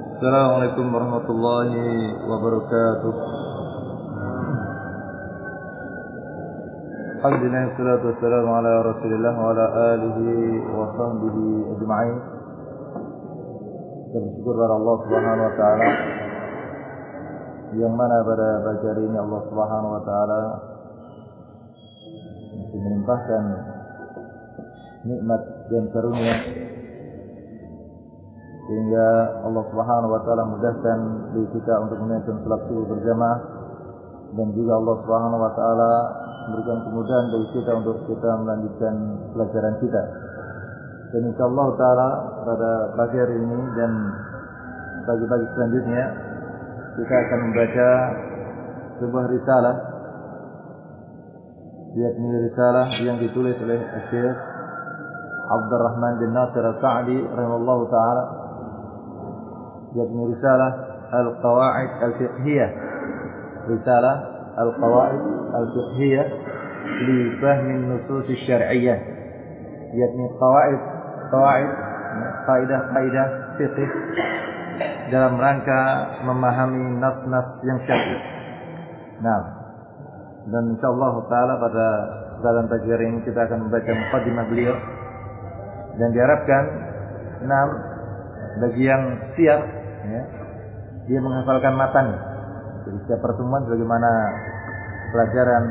Assalamualaikum warahmatullahi wabarakatuh. Alhamdulillah wassalatu wassalamu ala Rasulillah wa ala alihi wa sahbihi ajma'in. Kita bersyukur kepada Allah Subhanahu wa taala yang mana pada pagi hari ini Allah Subhanahu wa taala masih melimpahkan nikmat dan karunia sehingga Allah Subhanahu wa taala mudahkan bagi kita untuk menunaikan salat subuh berjamaah dan juga Allah Subhanahu wa taala memberikan kemudahan bagi kita untuk kita melanjutkan pelajaran kita. Dan insyaallah taala pada pagi hari ini dan pagi-pagi selanjutnya kita akan membaca sebuah risalah yakni risalah yang ditulis oleh Syekh Abdurrahman bin Nasir As-Sa'di rahimallahu taala yakni risalah Al-Qawaid Al-Fiqhiyah. Risalah Al-Qawaid Al-Fiqhiyah li fahmi nusus syar'iyyah. Yakni qawaid qawaid kaidah-kaidah fiqh dalam rangka memahami nas-nas yang syar'i. Nah, dan insyaallah taala pada kesempatan pagi ini kita akan membaca mukadimah beliau. Dan diharapkan enam bagi yang siap ya, dia menghafalkan matan. Jadi setiap pertemuan sebagaimana pelajaran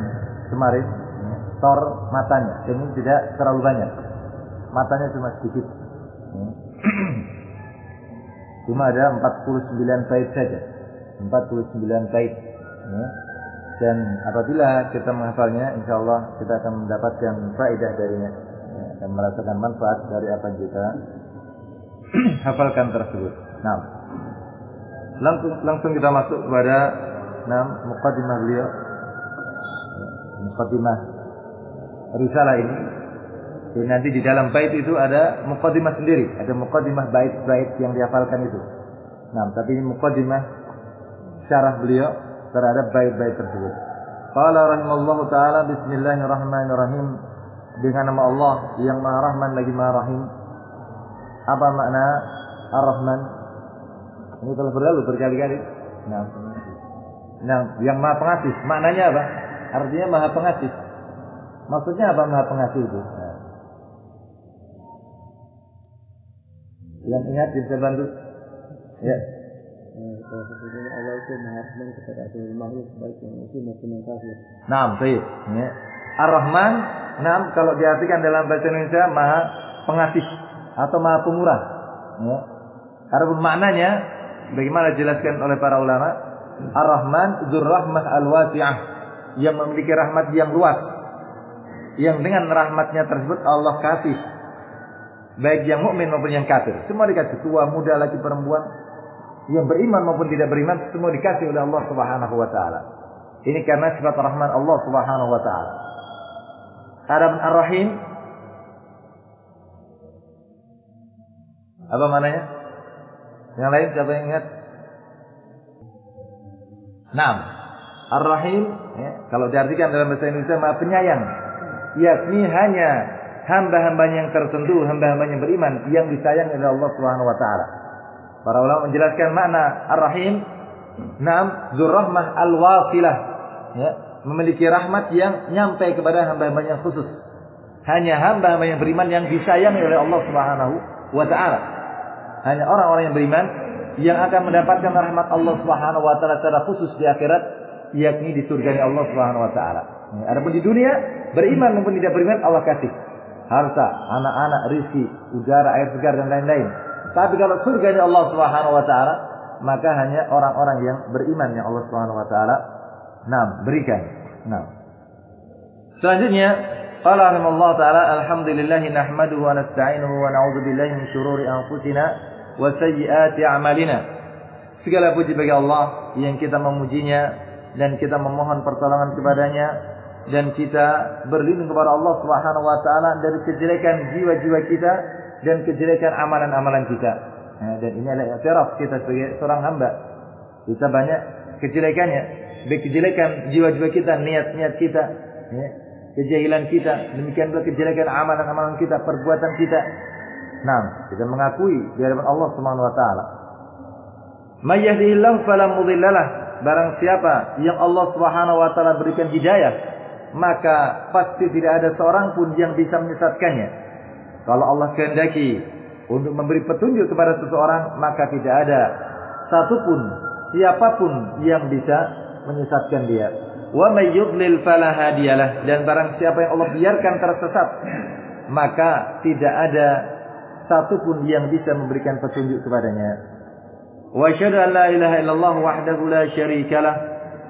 kemarin, ya, store matanya. Ini tidak terlalu banyak. Matanya cuma sedikit. Ya. Cuma ada 49 bait saja. 49 bait. Ya. Dan apabila kita menghafalnya, insya Allah kita akan mendapatkan faedah darinya. Ya, dan merasakan manfaat dari apa yang kita hafalkan tersebut. Nah, langsung, kita masuk kepada nah, muqaddimah beliau. Muqaddimah risalah ini. Jadi nanti di dalam bait itu ada muqaddimah sendiri, ada muqaddimah bait-bait yang dihafalkan itu. Nah, tapi ini muqaddimah syarah beliau terhadap bait-bait tersebut. Qala rahimallahu taala bismillahirrahmanirrahim dengan nama Allah yang Maha Rahman lagi Maha Rahim. Apa makna Ar-Rahman? Ini telah berlalu berkali-kali. Nah, nah, yang Maha Pengasih, maknanya apa? Artinya Maha Pengasih. Maksudnya apa Maha Pengasih itu? Nah. Yang ingat bisa bantu? Ya. Kalau sesungguhnya Allah itu Maha kepada seluruh makhluk baik yang muslim maupun yang. Nah, baik. Ya. Ar-Rahman, nah kalau diartikan dalam bahasa Indonesia Maha Pengasih atau Maha Pemurah. Ya. Adapun maknanya bagaimana dijelaskan oleh para ulama, Ar-Rahman dzurrahmah al-wasi'ah yang memiliki rahmat yang luas. Yang dengan rahmatnya tersebut Allah kasih baik yang mukmin maupun yang kafir. Semua dikasih tua, muda, laki, perempuan, yang beriman maupun tidak beriman semua dikasih oleh Allah Subhanahu wa taala. Ini karena sifat rahman Allah Subhanahu wa taala. Adapun Ar-Rahim apa maknanya? Yang lain siapa yang ingat? Naam. Ar-Rahim ya, kalau diartikan dalam bahasa Indonesia Maha Penyayang, yakni hanya hamba-hamba yang tertentu, hamba-hamba yang beriman yang disayangi oleh Allah Subhanahu wa taala. Para ulama menjelaskan makna Ar-Rahim, naam, dzurrahmah al-wasilah, ya, memiliki rahmat yang nyampe kepada hamba-hamba yang khusus. Hanya hamba-hamba yang beriman yang disayangi oleh Allah Subhanahu wa taala. Hanya orang-orang yang beriman yang akan mendapatkan rahmat Allah Subhanahu wa taala secara khusus di akhirat, yakni di surga Allah Subhanahu wa taala. Ya, adapun di dunia, beriman maupun tidak beriman Allah kasih harta, anak-anak, rizki, udara, air segar dan lain-lain. Tapi kalau surga Allah Subhanahu wa taala, maka hanya orang-orang yang beriman yang Allah Subhanahu wa taala nam berikan. Nam. Selanjutnya, qala rahimallahu taala alhamdulillah nahmaduhu wa nasta'inuhu wa billahi min shururi anfusina wa sayyiati a'malina. Segala puji bagi Allah yang kita memujinya dan kita memohon pertolongan kepadanya dan kita berlindung kepada Allah Subhanahu wa taala dari kejelekan jiwa-jiwa kita dan kejelekan amalan-amalan kita. Nah, dan ini adalah i'tiraf kita sebagai seorang hamba. Kita banyak kejelekannya, baik kejelekan jiwa-jiwa kita, niat-niat kita, ya, kejahilan kita, demikian pula kejelekan amalan-amalan kita, perbuatan kita. Nah, kita mengakui di hadapan Allah Subhanahu wa taala. May yahdihillahu fala. Barang siapa yang Allah Subhanahu wa taala berikan hidayah, maka pasti tidak ada seorang pun yang bisa menyesatkannya. Kalau Allah kehendaki untuk memberi petunjuk kepada seseorang, maka tidak ada satupun siapa pun yang bisa menyesatkan dia. Wa may yudlil fala hadiyalah dan barang siapa yang Allah biarkan tersesat, maka tidak ada satupun yang bisa memberikan petunjuk kepadanya. Wa asyhadu an la ilaha illallah wahdahu la syarikalah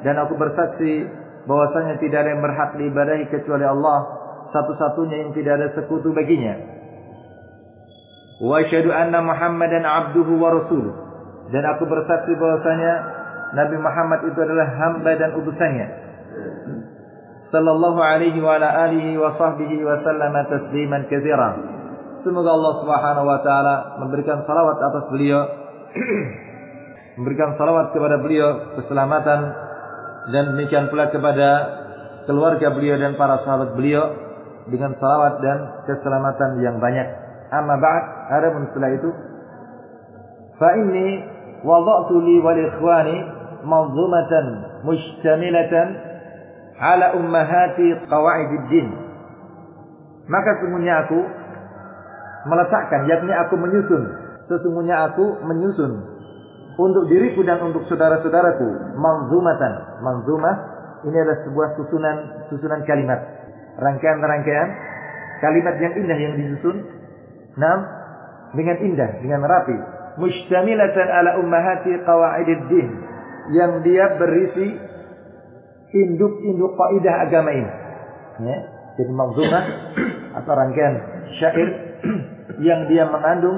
dan aku bersaksi bahwasanya tidak ada yang berhak diibadahi kecuali Allah satu-satunya yang tidak ada sekutu baginya. Wa asyhadu anna Muhammadan abduhu wa rasuluh dan aku bersaksi bahwasanya Nabi Muhammad itu adalah hamba dan utusannya. Sallallahu alaihi wa ala alihi wa sahbihi wa sallama tasliman katsiran. Semoga Allah Subhanahu wa taala memberikan salawat atas beliau memberikan salawat kepada beliau keselamatan dan demikian pula kepada keluarga beliau dan para sahabat beliau dengan salawat dan keselamatan yang banyak. Amma ba'd, adapun setelah itu fa inni wada'tu li wal ikhwani manzumatan mustamilatan ala ummahati qawaidid din. Maka sesungguhnya aku meletakkan yakni aku menyusun. Sesungguhnya aku menyusun untuk diriku dan untuk saudara-saudaraku. Manzumatan. Manzumah ini adalah sebuah susunan susunan kalimat. Rangkaian-rangkaian kalimat yang indah yang disusun. Enam dengan indah dengan rapi. Mustamilatan ala ummahati qawaidid din. Yang dia berisi induk-induk kaidah agama ini. Ya. Jadi manzumah atau rangkaian syair yang dia mengandung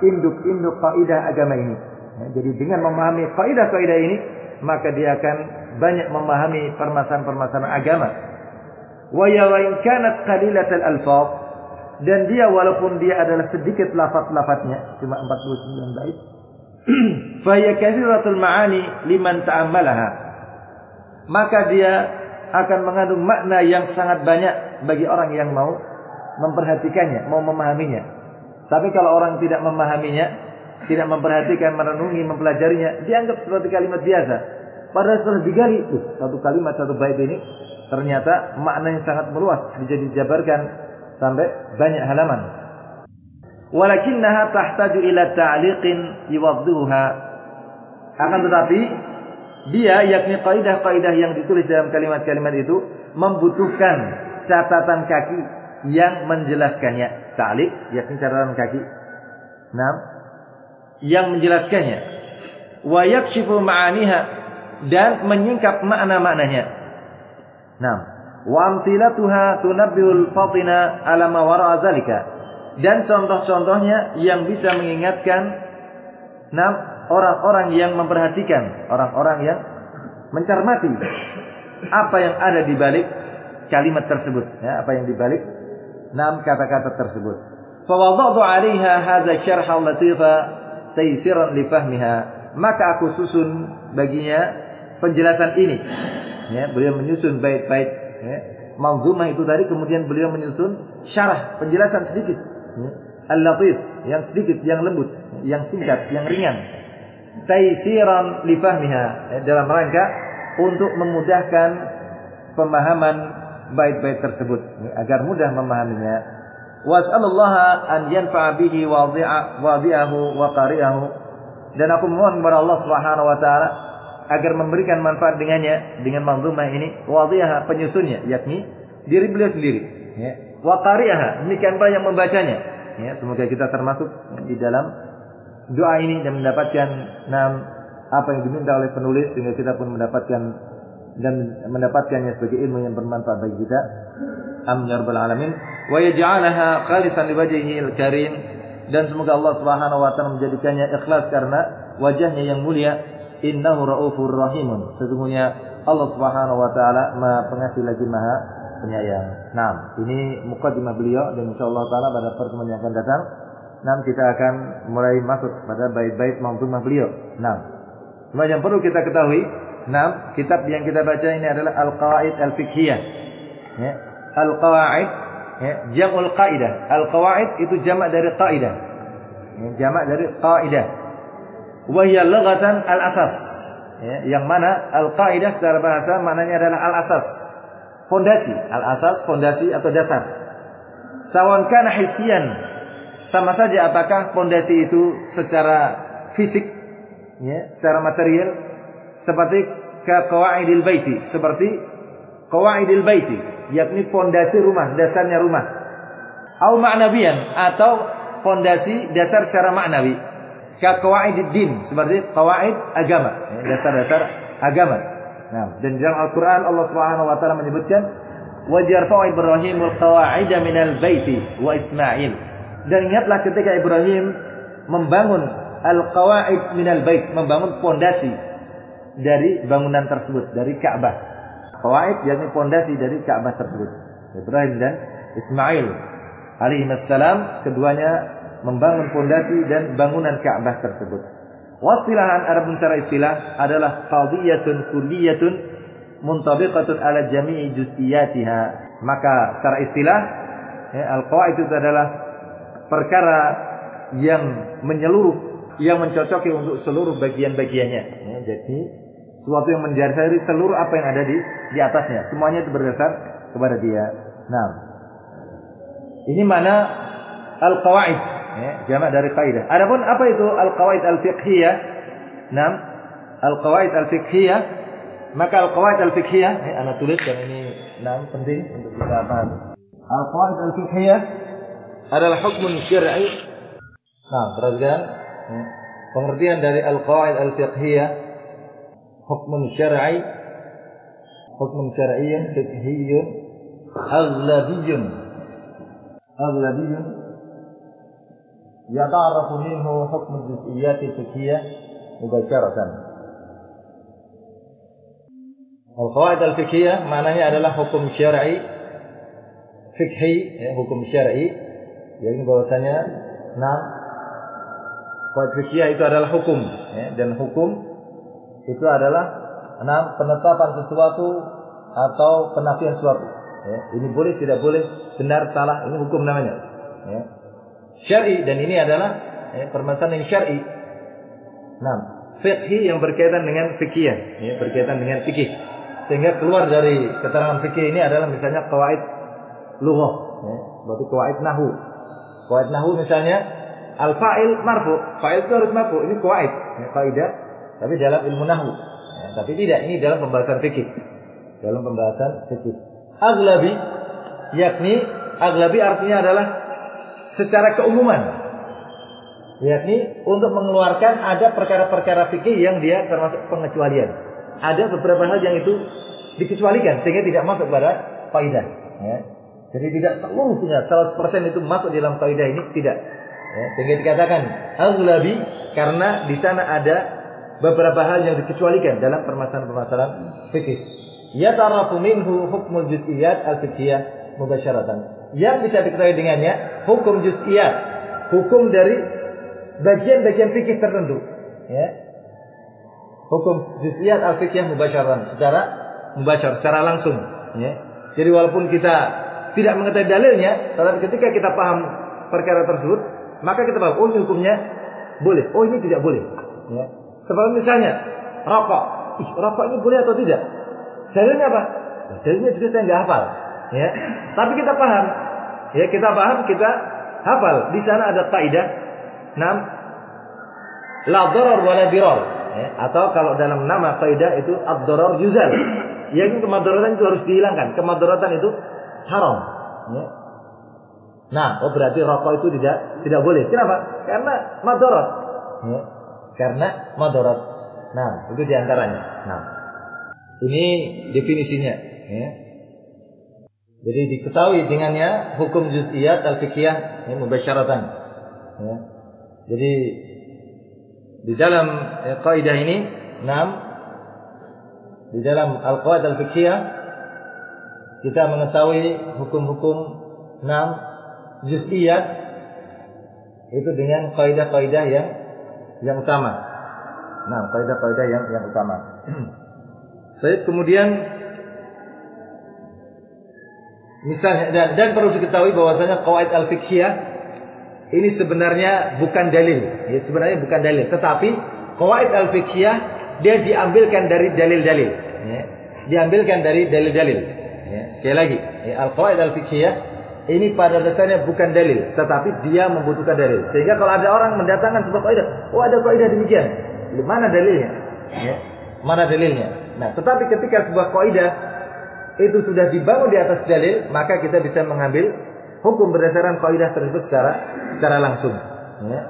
induk-induk kaidah agama ini Ya, jadi dengan memahami kaidah-kaidah ini, maka dia akan banyak memahami permasalahan-permasalahan agama. Wa ya wa in kanat qalilatal alfaz dan dia walaupun dia adalah sedikit lafaz-lafaznya, cuma 49 bait, fa hiya kathiratul ma'ani liman ta'ammalaha. Maka dia akan mengandung makna yang sangat banyak bagi orang yang mau memperhatikannya, mau memahaminya. Tapi kalau orang tidak memahaminya, tidak memperhatikan, merenungi, mempelajarinya, dianggap seperti kalimat biasa. Padahal setelah digali, uh, satu kalimat, satu bait ini ternyata maknanya sangat meluas, bisa dijabarkan sampai banyak halaman. Walakinnaha tahtaju ila ta'liqin yuwaddihuha. Akan tetapi dia yakni kaidah-kaidah yang ditulis dalam kalimat-kalimat itu membutuhkan catatan kaki yang menjelaskannya. Ta'liq yakni catatan kaki. Nah, yang menjelaskannya wa yakshifu ma'aniha dan menyingkap makna-maknanya. Nah, wa amthilatuha tunabbihul fatina ala ma wara'a zalika. Dan contoh-contohnya yang bisa mengingatkan nah, orang-orang yang memperhatikan, orang-orang yang mencermati apa yang ada di balik kalimat tersebut, ya, apa yang di balik enam kata-kata tersebut. Fa wada'tu 'alaiha hadza syarha latifa taisiran li fahmiha maka aku susun baginya penjelasan ini ya beliau menyusun bait-bait ya manzumah itu tadi kemudian beliau menyusun syarah penjelasan sedikit ya. al-latif yang sedikit yang lembut yang singkat yang ringan taisiran li fahmiha ya, dalam rangka untuk memudahkan pemahaman bait-bait tersebut agar mudah memahaminya. Was'alullaha an yanfa'a bihi wadi'ahu wa qari'ahu. Dan aku mohon kepada Allah Subhanahu wa taala agar memberikan manfaat dengannya dengan manzumah ini wadi'aha penyusunnya yakni diri beliau sendiri ya. Wa qari'aha demikian pula yang membacanya ya. Semoga kita termasuk di dalam doa ini dan mendapatkan enam apa yang diminta oleh penulis sehingga kita pun mendapatkan dan mendapatkannya sebagai ilmu yang bermanfaat bagi kita. Amin ya rabbal alamin. Wa yaj'alaha khalisan liwajhihil karim. Dan semoga Allah Subhanahu wa taala menjadikannya ikhlas karena wajahnya yang mulia. Innahu raufur rahimun. Sesungguhnya Allah Subhanahu wa taala Maha Pengasih lagi Maha Penyayang. Nah, ini mukadimah beliau dan insyaallah taala pada pertemuan yang akan datang Nah, kita akan mulai masuk pada bait-bait manzumah beliau. Nah, yang perlu kita ketahui, nah, kitab yang kita baca ini adalah Al-Qawaid Al-Fiqhiyah. Ya. Al-Qawaid ya, jam'ul qaidah. Al-qawaid itu jamak dari qaidah. Ya, jamak dari qaidah. Wahya lughatan al-asas. Ya, yang mana al-qaidah secara bahasa maknanya adalah al-asas. Fondasi, al-asas fondasi atau dasar. Sawan kana sama saja apakah fondasi itu secara fisik ya, secara material seperti ka qawaidil baiti, seperti qawaidil baiti, yakni fondasi rumah, dasarnya rumah. Au ma'nabiyan atau fondasi dasar secara maknawi. Ka din, seperti qawaid agama, ya, dasar-dasar agama. Nah, dan dalam Al-Qur'an Allah Subhanahu wa taala menyebutkan wa yarfa'u Ibrahimul qawa'ida minal baiti wa Ismail. Dan ingatlah ketika Ibrahim membangun al-qawaid minal bait, membangun pondasi dari bangunan tersebut, dari Ka'bah. Qawaid yakni pondasi dari Ka'bah tersebut. Ibrahim dan Ismail alaihi salam keduanya membangun pondasi dan bangunan Ka'bah tersebut. Wastilahan Arab secara istilah adalah qadiyatun kulliyatun muntabiqatun ala jami'i juz'iyatiha. Maka secara istilah ya, al-qawaid itu adalah perkara yang menyeluruh yang mencocoki untuk seluruh bagian-bagiannya. Ya, jadi sesuatu yang mendasari seluruh apa yang ada di di atasnya. Semuanya itu berdasar kepada dia. Nah, ini mana al-qawaid, ya, jamak dari kaidah. Adapun apa itu al-qawaid al-fiqhiyah? Nah, al-qawaid al-fiqhiyah maka al-qawaid al-fiqhiyah, ya, anak tulis karena ini nah, penting untuk kita paham. Al-qawaid al-fiqhiyah adalah hukum syar'i. Nah, perhatikan pengertian dari al-qawaid al-fiqhiyah hukum syar'i hukum syar'iyyun fiqhiyyun aghlabiyyun aghlabiyyun yata'arrafu minhu hukm al-juz'iyyat al-fiqhiyah mubasharatan Al-qawaid al-fiqhiyah maknanya adalah hukum syar'i fikhi ya, hukum syar'i yakni bahwasanya enam Qawaid fikih itu adalah hukum ya, dan hukum itu adalah enam penetapan sesuatu atau penafian sesuatu. Ya, ini boleh tidak boleh, benar salah, ini hukum namanya. Ya. Syar'i dan ini adalah ya, permasalahan yang syar'i. Nah, fikih yang berkaitan dengan fikih, ya, berkaitan dengan fikih. Sehingga keluar dari keterangan fikih ini adalah misalnya kawaid lughah, ya, seperti kawaid nahu. Kawaid nahu misalnya al fa'il marfu. Fa'il itu harus marfu. Ini kuaid, ya, kaidah. Tapi dalam ilmu nahwu. Ya, tapi tidak, ini dalam pembahasan fikih. Dalam pembahasan fikih. Aglabi yakni aglabi artinya adalah secara keumuman. Yakni untuk mengeluarkan ada perkara-perkara fikih yang dia termasuk pengecualian. Ada beberapa hal yang itu dikecualikan sehingga tidak masuk pada kaidah. Ya. Jadi tidak seluruhnya 100% itu masuk dalam kaidah ini tidak. Ya, sehingga dikatakan aghlabi karena di sana ada beberapa hal yang dikecualikan dalam permasalahan-permasalahan fikih. Yatarafu minhu hukmul juz'iyat al-fiqhiyah mubasyaratan. Yang bisa diketahui dengannya hukum juz'iyat, hukum dari bagian-bagian fikih tertentu, ya. Hukum juz'iyat al-fiqhiyah mubasyaratan secara mubasyar, secara langsung, ya. Jadi walaupun kita tidak mengetahui dalilnya, tetapi ketika kita paham perkara tersebut, maka kita tahu, oh ini hukumnya boleh, oh ini tidak boleh. Ya. Seperti misalnya rokok, Ih, rokok ini boleh atau tidak? Dalilnya apa? Nah, dalilnya juga saya nggak hafal. Ya. Tapi kita paham, ya kita paham, kita hafal. Di sana ada kaidah, enam, la darar dirar. Ya. Atau kalau dalam nama kaidah itu ad-darar yuzal. Yang kemadaratan itu harus dihilangkan. Kemadaratan itu haram. Ya. Nah, oh berarti rokok itu tidak tidak boleh. Kenapa? Karena madorot. Ya. Karena madorot. Nah, itu di antaranya. Nah, ini definisinya. Ya. Jadi diketahui dengannya hukum juz'iyat al-fiqhiyah ya, mubasyaratan. Ya. Jadi di dalam ya, kaidah ini, enam di dalam al-qawaid al-fiqhiyah kita mengetahui hukum-hukum enam juz'iyah itu dengan kaidah-kaidah yang yang utama. Nah, kaidah-kaidah yang yang utama. Baik, kemudian misalnya dan, dan perlu diketahui bahwasanya qawaid al-fiqhiyah ini sebenarnya bukan dalil. Ya, sebenarnya bukan dalil, tetapi qawaid al-fiqhiyah dia diambilkan dari dalil-dalil. Ya. Diambilkan dari dalil-dalil. Ya. Sekali lagi, ya, al-qawaid al-fiqhiyah ini pada dasarnya bukan dalil, tetapi dia membutuhkan dalil. Sehingga kalau ada orang mendatangkan sebuah kaidah, oh ada kaidah demikian, mana dalilnya? Ya. Mana dalilnya? Nah, tetapi ketika sebuah kaidah itu sudah dibangun di atas dalil, maka kita bisa mengambil hukum berdasarkan kaidah tersebut secara secara langsung. Ya.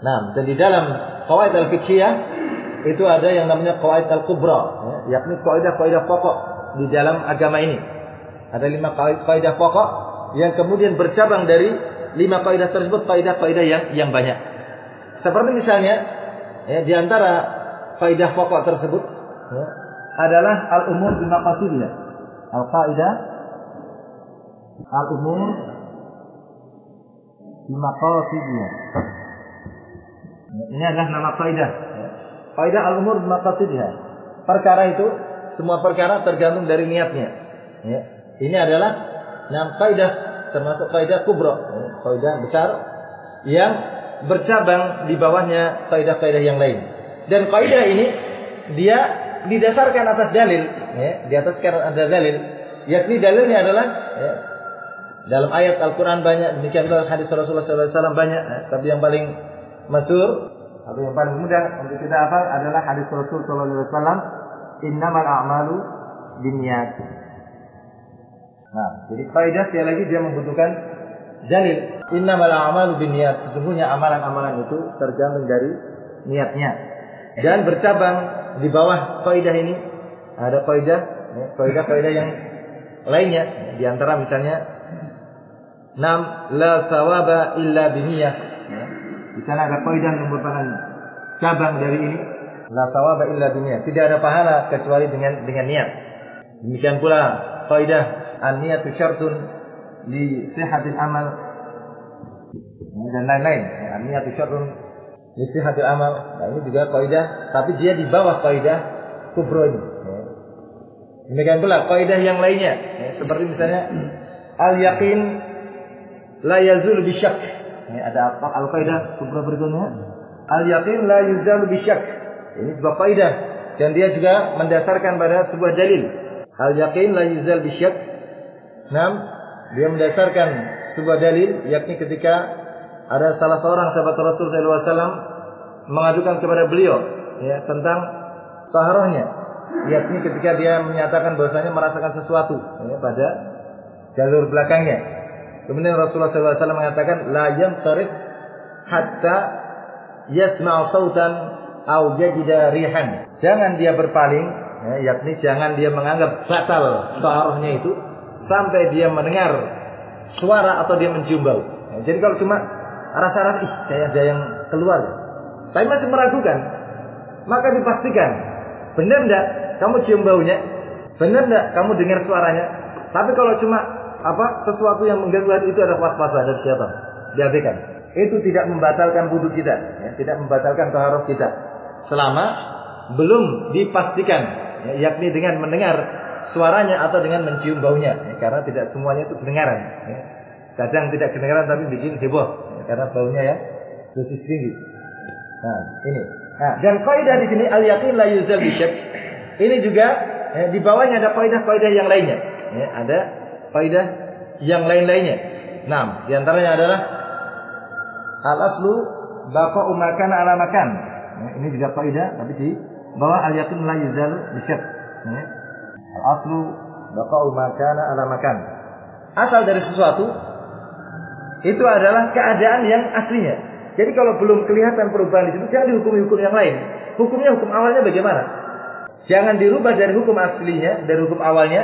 Nah, dan di dalam qawaid al-fiqhiyah itu ada yang namanya qawaid al-kubra, ya, yakni kaidah-kaidah pokok di dalam agama ini. Ada lima kaidah pokok yang kemudian bercabang dari lima kaidah tersebut kaidah-kaidah yang yang banyak. Seperti misalnya ya, di antara kaidah pokok tersebut ya, adalah al-umur bima qasidiyah. Al-qaidah al-umur bima qasidiyah. Ini adalah nama kaidah. Kaidah al-umur bima qasidiyah. Perkara itu semua perkara tergantung dari niatnya. Ya. Ini adalah Nah, kaidah termasuk kaidah kubro, ya, kaidah besar yang bercabang di bawahnya kaidah-kaidah yang lain. Dan kaidah ini dia didasarkan atas dalil, ya, di atas ada dalil, yakni dalilnya adalah ya, dalam ayat Al-Quran banyak, demikian pula hadis Rasulullah SAW banyak, ya, tapi yang paling masyur atau yang paling mudah untuk kita hafal adalah hadis Rasulullah SAW, innamal a'malu binniyat. Nah, jadi kaidah sekali lagi dia membutuhkan dalil. Innamal a'malu binniyat. Sesungguhnya amalan-amalan itu tergantung dari niatnya. Dan bercabang di bawah kaidah ini ada kaidah, ya, kaidah-kaidah yang lainnya. Di antara misalnya Nam la thawaba illa biniyah. Ya. Di sana ada kaidah yang merupakan cabang dari ini. La thawaba illa biniyah. Tidak ada pahala kecuali dengan dengan niat. Demikian pula kaidah an-niyatu syartun li sihatil amal dan lain-lain. Ya, an-niyatu syartun li sihatil amal. Nah, ini juga kaidah, tapi dia di bawah kaidah kubro ini. Demikian pula kaidah yang lainnya, ya, seperti misalnya al-yaqin la yazul bisyak. Ya, ada apa al-kaidah kubro berikutnya? Al-yaqin la yuzal bisyak. Ini sebuah kaidah dan dia juga mendasarkan pada sebuah dalil. Al-yaqin la yuzal bisyak Nah, dia mendasarkan sebuah dalil yakni ketika ada salah seorang sahabat Rasul SAW mengadukan kepada beliau ya tentang taharahnya yakni ketika dia menyatakan bahwasanya merasakan sesuatu ya, pada jalur belakangnya. Kemudian Rasulullah SAW mengatakan la tarif hatta yasma' sautan au yajida rihan. Jangan dia berpaling ya, yakni jangan dia menganggap batal taharahnya itu sampai dia mendengar suara atau dia mencium bau. Ya, jadi kalau cuma rasa-rasa ih kayak ada yang keluar, tapi masih meragukan, maka dipastikan benar enggak kamu cium baunya, benar enggak kamu dengar suaranya. Tapi kalau cuma apa sesuatu yang mengganggu itu ada was-was dari siapa? Diabaikan. Itu tidak membatalkan wudhu kita, ya, tidak membatalkan taharuf kita selama belum dipastikan, ya, yakni dengan mendengar suaranya atau dengan mencium baunya. Ya, karena tidak semuanya itu kedengaran. Ya. kadang tidak kedengaran tapi bikin heboh. Ya, karena baunya ya dosis tinggi. Nah ini. Nah, dan kaidah di sini al yakin la yuzal bisyak ini juga ya, di bawahnya ada kaidah-kaidah yang lainnya. Ya, ada kaidah yang lain-lainnya. Nah di antaranya adalah al aslu baqa'u makan ala makan. Ya, ini juga kaidah tapi di bawah al yakin la yuzal bisyak ya. Al-aslu baqa'u makana ala makan. Asal dari sesuatu itu adalah keadaan yang aslinya. Jadi kalau belum kelihatan perubahan di situ jangan dihukumi hukum yang lain. Hukumnya hukum awalnya bagaimana? Jangan dirubah dari hukum aslinya, dari hukum awalnya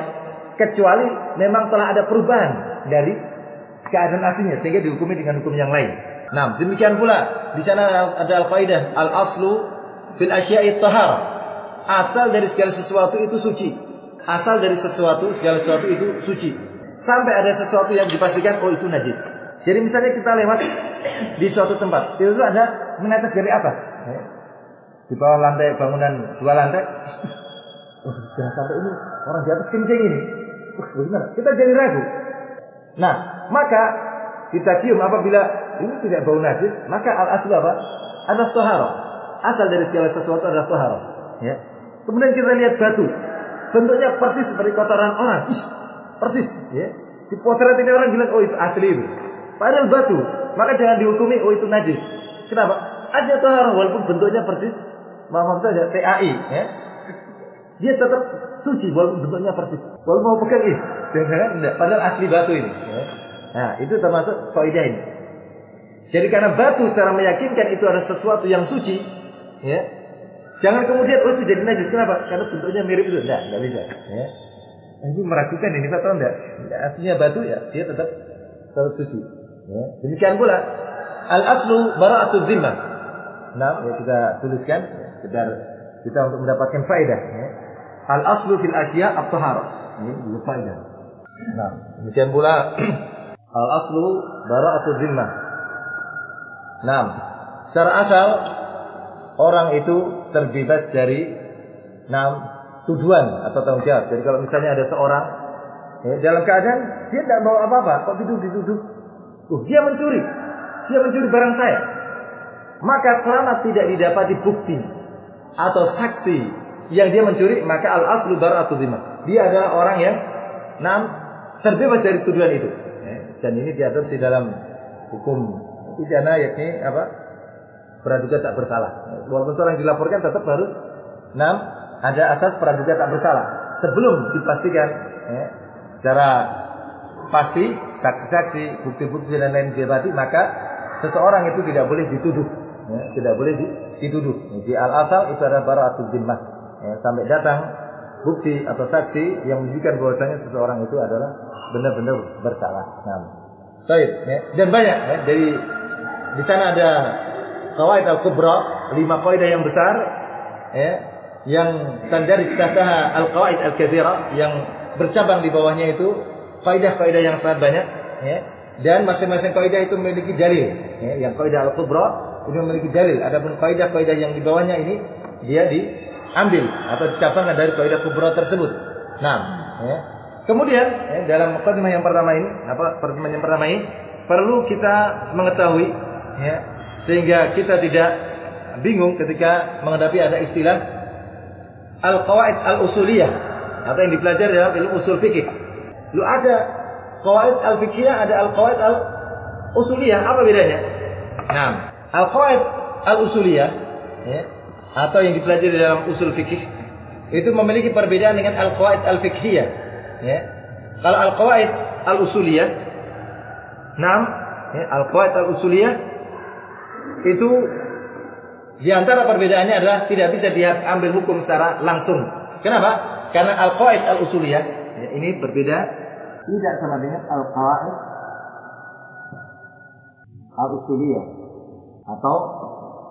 kecuali memang telah ada perubahan dari keadaan aslinya sehingga dihukumi dengan hukum yang lain. Nah, demikian pula di sana ada al-qaidah al-aslu fil asya'i tahar. Asal dari segala sesuatu itu suci asal dari sesuatu, segala sesuatu itu suci. Sampai ada sesuatu yang dipastikan, oh itu najis. Jadi misalnya kita lewat di suatu tempat, itu ada menetes dari atas. Ya. Di bawah lantai bangunan dua lantai, oh jangan sampai ini orang di atas kencing ini. Oh? Kita jadi ragu. Nah, maka kita cium apabila ini tidak bau najis, maka al aslu apa? Ada toharo. asal dari segala sesuatu adalah taharah. Ya. Kemudian kita lihat batu, bentuknya persis seperti kotoran orang, Ih, persis. Ya. Dipotret ini orang bilang, oh itu asli itu. Padahal batu, maka jangan dihukumi, oh itu najis. Kenapa? Ada taharah walaupun bentuknya persis, maaf, maaf saja, TAI. Ya. Dia tetap suci walaupun bentuknya persis. Walaupun mau pegang ini, jangan-jangan enggak. Padahal asli batu ini. Ya. Nah, itu termasuk kaidah ini. Jadi karena batu secara meyakinkan itu adalah sesuatu yang suci, ya. Jangan kemudian oh itu jadi najis kenapa? Karena bentuknya mirip itu. Enggak, enggak bisa, ya. Nah, ini meragukan ini Pak tahu enggak? Aslinya batu ya, dia tetap tetap suci. Ya. Demikian pula al aslu bara'atul dhimmah. Nah, ya kita tuliskan ya, sekedar kita untuk mendapatkan faedah ya. Al aslu fil asya at-taharah. Ini juga faedah. Nah, demikian pula al aslu bara'atul dhimmah. Nah, secara asal orang itu terbebas dari enam tuduhan atau tanggung jawab. Jadi kalau misalnya ada seorang ya, dalam keadaan dia tidak mau apa-apa, kok dituduh dituduh, uh, dia mencuri, dia mencuri barang saya, maka selama tidak didapati bukti atau saksi yang dia mencuri, maka al aslu baratu Dia adalah orang yang enam terbebas dari tuduhan itu. Ya, dan ini diadopsi dalam hukum pidana yakni apa? Praduga tak bersalah. Walaupun seorang dilaporkan tetap harus enam ada asas praduga tak bersalah sebelum dipastikan ya, secara pasti saksi-saksi, bukti-bukti dan lain didapati maka seseorang itu tidak boleh dituduh, ya, tidak boleh dituduh. Di al asal itu ada baraatul dimmah ya, sampai datang bukti atau saksi yang menunjukkan bahwasanya seseorang itu adalah benar-benar bersalah. Nah, baik, ya. dan banyak ya, dari di sana ada kawaid al-kubra, lima kaidah yang besar ya, yang tandaris tahtaha al-qawaid al-katsira yang bercabang di bawahnya itu kaidah-kaidah yang sangat banyak ya. Dan masing-masing kaidah itu memiliki dalil ya. Yang kaidah al-kubra itu memiliki dalil. Adapun kaidah-kaidah yang di bawahnya ini dia diambil atau dicabangkan dari kaidah kubra tersebut. Nah, ya. Kemudian ya, dalam mukadimah yang pertama ini, apa pertemuan yang pertama ini perlu kita mengetahui ya, sehingga kita tidak bingung ketika menghadapi ada istilah al-qawaid al-usuliyah atau yang dipelajari dalam ilmu usul fikih. Lu ada qawaid al-fiqhiyah, ada al-qawaid al-usuliyah. Apa bedanya? Nah, al-qawaid al-usuliyah ya, atau yang dipelajari dalam usul fikih itu memiliki perbedaan dengan al-qawaid al-fiqhiyah. Ya. Kalau al-qawaid al-usuliyah, enam, ya, al-qawaid al-usuliyah itu di antara perbedaannya adalah tidak bisa diambil hukum secara langsung. Kenapa? Karena al-qawaid al-usuliyah ya, ini berbeda tidak sama dengan al-qawaid al-usuliyah atau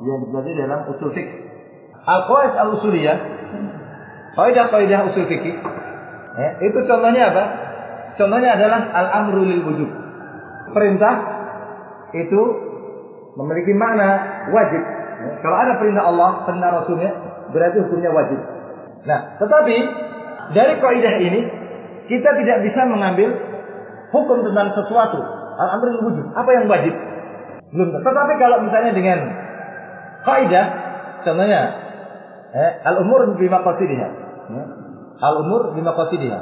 yang dipelajari dalam usul fikih. Al-qawaid al-usuliyah kaidah-kaidah usul fikih ya, itu contohnya apa? Contohnya adalah al-amru lil. Perintah itu memiliki makna wajib. Kalau ada perintah Allah, perintah Rasulnya, berarti hukumnya wajib. Nah, tetapi dari kaidah ini kita tidak bisa mengambil hukum tentang sesuatu. Al-amrul wujud. Apa yang wajib? Belum. Tetapi kalau misalnya dengan kaidah, contohnya eh, al-umur bima qasidiha. Ya. Al-umur bima qasidiha.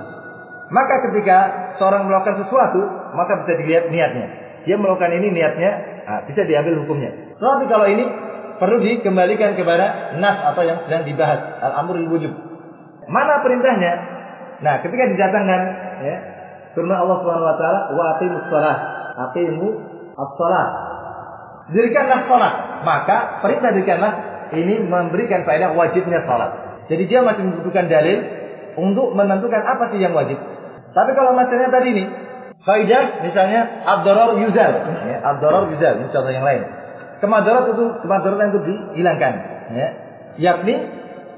Maka ketika seorang melakukan sesuatu, maka bisa dilihat niatnya. Dia melakukan ini niatnya, nah, bisa diambil hukumnya. Tetapi kalau ini perlu dikembalikan kepada nas atau yang sedang dibahas al-amrul wujud. Mana perintahnya? Nah, ketika didatangkan ya, firman Allah Subhanahu wa taala, "Wa aqimus shalah." Aqimu as-shalah. Dirikanlah salat. Maka perintah dirikanlah ini memberikan faedah wajibnya salat. Jadi dia masih membutuhkan dalil untuk menentukan apa sih yang wajib. Tapi kalau masalahnya tadi ini, kaidah misalnya ad-darar yuzal, ya, ad-darar yuzal, ini contoh yang lain. Kemadarat itu kemadaratan itu dihilangkan, ya. Yakni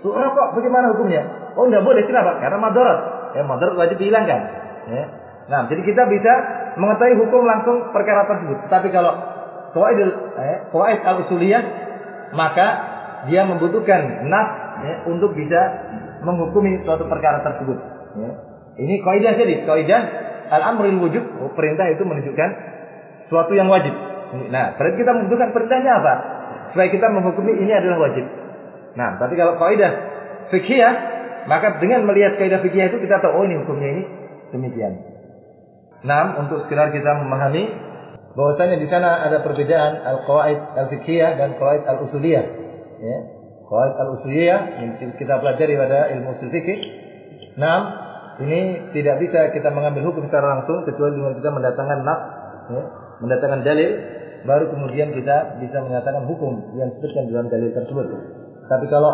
rokok bagaimana hukumnya? Oh enggak boleh, kenapa? Karena madarat. Ya, madarat wajib dihilangkan. Ya. Nah, jadi kita bisa mengetahui hukum langsung perkara tersebut. Tapi kalau qawaid eh, qawaid al-usuliyah maka dia membutuhkan nas ya, untuk bisa menghukumi suatu perkara tersebut. Ya. Ini kaidah jadi kaidah al-amrul wujud oh, perintah itu menunjukkan suatu yang wajib. Nah, berarti kita membutuhkan perintahnya apa? supaya kita menghukumi ini adalah wajib. Nah, tapi kalau kaidah fikih maka dengan melihat kaidah fikih itu kita tahu oh ini hukumnya ini demikian. Nah, untuk sekedar kita memahami bahwasanya di sana ada perbedaan al-qawaid al-fiqhiyah dan qawaid al-usuliyah. Ya. Qawaid al-usuliyah yang kita pelajari pada ilmu usul fikih. Nah, ini tidak bisa kita mengambil hukum secara langsung kecuali dengan kita mendatangkan nas, ya, mendatangkan dalil, baru kemudian kita bisa menyatakan hukum yang disebutkan dalam dalil tersebut. Tapi kalau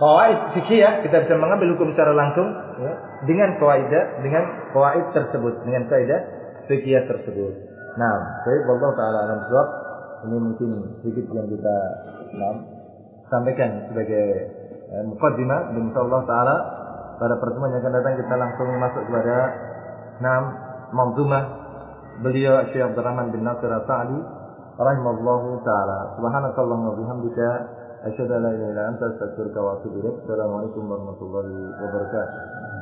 kawaid fikih kita bisa mengambil hukum secara langsung ya, dengan kaidah dengan kawaid tersebut dengan kaidah fikih tersebut. Nah, baik Allah taala alam suap ini mungkin sedikit yang kita nah, sampaikan sebagai eh, mukaddimah dan insyaallah taala pada pertemuan yang akan datang kita langsung masuk kepada enam manzumah beliau Syekh Abdurrahman bin Nasir Sa'di rahimallahu taala. Subhanakallahumma wa bihamdika asyhadu an la ilaha illa anta astaghfiruka wa atubu ilaik. Assalamualaikum warahmatullahi wabarakatuh.